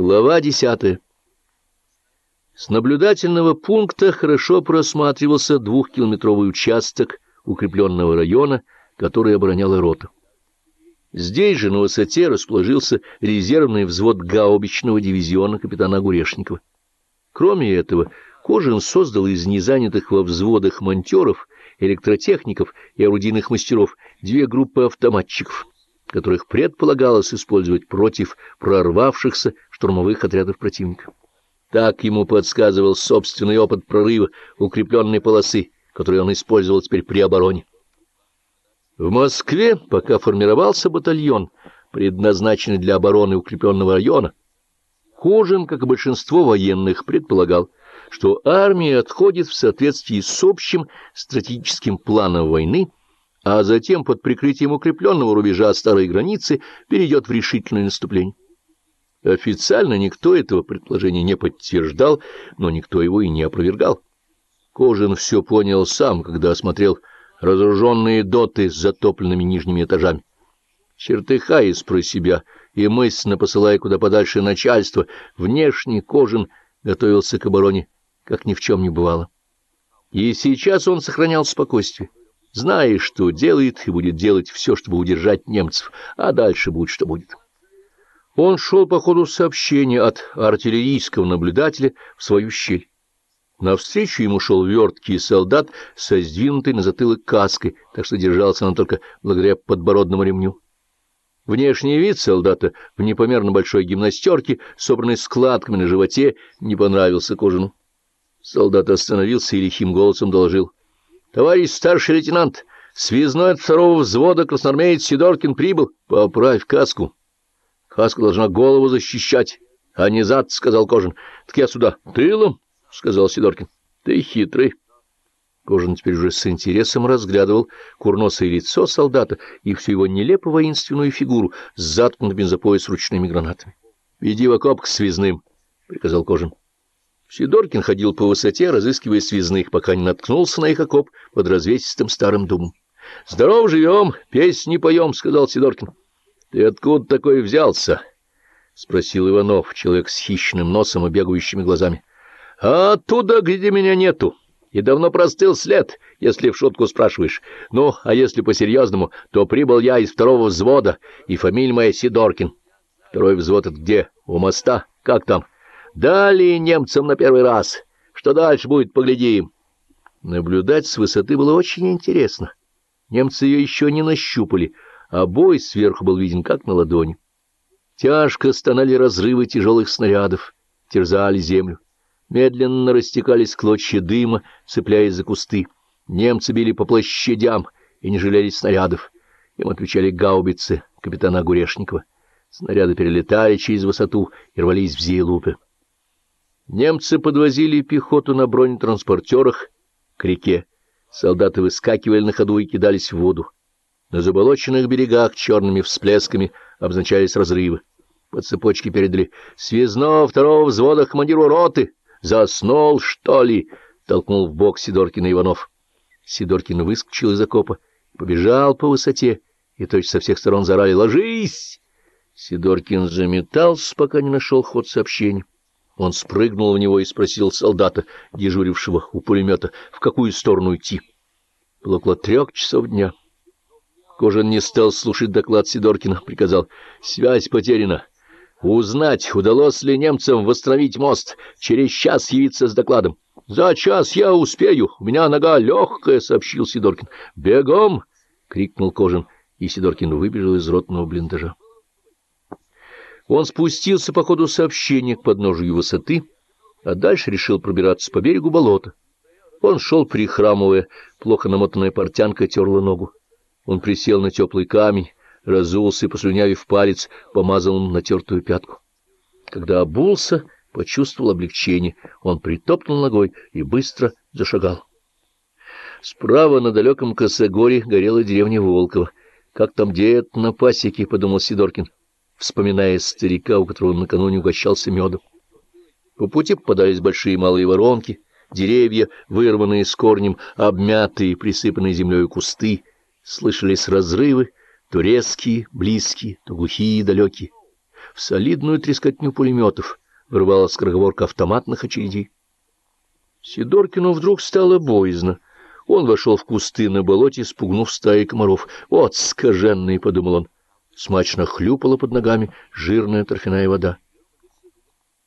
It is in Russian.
Глава десятая. С наблюдательного пункта хорошо просматривался двухкилометровый участок укрепленного района, который обороняла рота. Здесь же на высоте расположился резервный взвод гаубичного дивизиона капитана Огурешникова. Кроме этого, Кожин создал из незанятых во взводах монтеров, электротехников и орудийных мастеров две группы автоматчиков — которых предполагалось использовать против прорвавшихся штурмовых отрядов противника. Так ему подсказывал собственный опыт прорыва укрепленной полосы, которую он использовал теперь при обороне. В Москве, пока формировался батальон, предназначенный для обороны укрепленного района, Кожин, как и большинство военных, предполагал, что армия отходит в соответствии с общим стратегическим планом войны а затем под прикрытием укрепленного рубежа старой границы перейдет в решительное наступление. Официально никто этого предположения не подтверждал, но никто его и не опровергал. Кожин все понял сам, когда осмотрел разоруженные доты с затопленными нижними этажами. Чертыхаясь про себя и мысленно посылая куда подальше начальство, внешне Кожин готовился к обороне, как ни в чем не бывало. И сейчас он сохранял спокойствие зная, что делает, и будет делать все, чтобы удержать немцев, а дальше будет, что будет. Он шел по ходу сообщения от артиллерийского наблюдателя в свою щель. Навстречу ему шел верткий солдат со сдвинутой на затылок каской, так что держался он только благодаря подбородному ремню. Внешний вид солдата в непомерно большой гимнастерке, собранной складками на животе, не понравился Кожину. Солдат остановился и лихим голосом доложил. Товарищ старший лейтенант, связной от второго взвода красноармеец Сидоркин прибыл. Поправь каску. Каска должна голову защищать, а не зад, — сказал Кожин. Так я сюда тылом, — сказал Сидоркин. Ты хитрый. Кожин теперь уже с интересом разглядывал курносое лицо солдата и всю его нелепо воинственную фигуру с заткнутыми за пояс ручными гранатами. — Веди в окоп к связным, — приказал Кожин. Сидоркин ходил по высоте, разыскивая связных, пока не наткнулся на их окоп под развесистым старым думом. — Здоров живем, песни поем, — сказал Сидоркин. — Ты откуда такой взялся? — спросил Иванов, человек с хищным носом и бегающими глазами. — А оттуда, где меня нету. И давно простыл след, если в шутку спрашиваешь. Ну, а если по-серьезному, то прибыл я из второго взвода, и фамилия моя Сидоркин. Второй взвод — это где? У моста? Как там? — Дали немцам на первый раз. Что дальше будет, поглядим. Наблюдать с высоты было очень интересно. Немцы ее еще не нащупали, а бой сверху был виден как на ладони. Тяжко стонали разрывы тяжелых снарядов, терзали землю. Медленно растекались клочья дыма, цепляясь за кусты. Немцы били по площадям и не жалели снарядов. Им отвечали гаубицы капитана Огурешникова. Снаряды перелетали через высоту и рвались в зейлупе. Немцы подвозили пехоту на бронетранспортерах к реке. Солдаты выскакивали на ходу и кидались в воду. На заболоченных берегах черными всплесками обозначались разрывы. По цепочке передали «Связного второго взвода командиру роты! Заснул, что ли?» — толкнул в бок Сидоркина Иванов. Сидоркин выскочил из окопа, побежал по высоте, и точно со всех сторон зарали «Ложись!» Сидоркин заметался, пока не нашел ход сообщения. Он спрыгнул в него и спросил солдата, дежурившего у пулемета, в какую сторону идти. Было около трех часов дня. Кожан не стал слушать доклад Сидоркина, приказал. «Связь потеряна. Узнать, удалось ли немцам восстановить мост, через час явиться с докладом». «За час я успею, у меня нога легкая», — сообщил Сидоркин. «Бегом!» — крикнул Кожин, и Сидоркин выбежал из ротного блиндажа. Он спустился по ходу сообщения к подножию высоты, а дальше решил пробираться по берегу болота. Он шел прихрамывая, плохо намотанная портянка терла ногу. Он присел на теплый камень, разулся и, послюнявив палец, помазал им натертую пятку. Когда обулся, почувствовал облегчение, он притопнул ногой и быстро зашагал. Справа на далеком косогоре горела деревня Волкова. «Как там дед на пасеке?» — подумал Сидоркин вспоминая старика, у которого он накануне угощался медом. По пути попадались большие и малые воронки, деревья, вырванные с корнем, обмятые, присыпанные землей кусты, слышались разрывы, то резкие, близкие, то глухие и далекие. в солидную трескотню пулеметов вырвалась скороговорка автоматных очередей. Сидоркину вдруг стало боязно. Он вошел в кусты на болоте, спугнув стаи комаров. «Вот скаженный!» — подумал он. Смачно хлюпала под ногами жирная торфяная вода.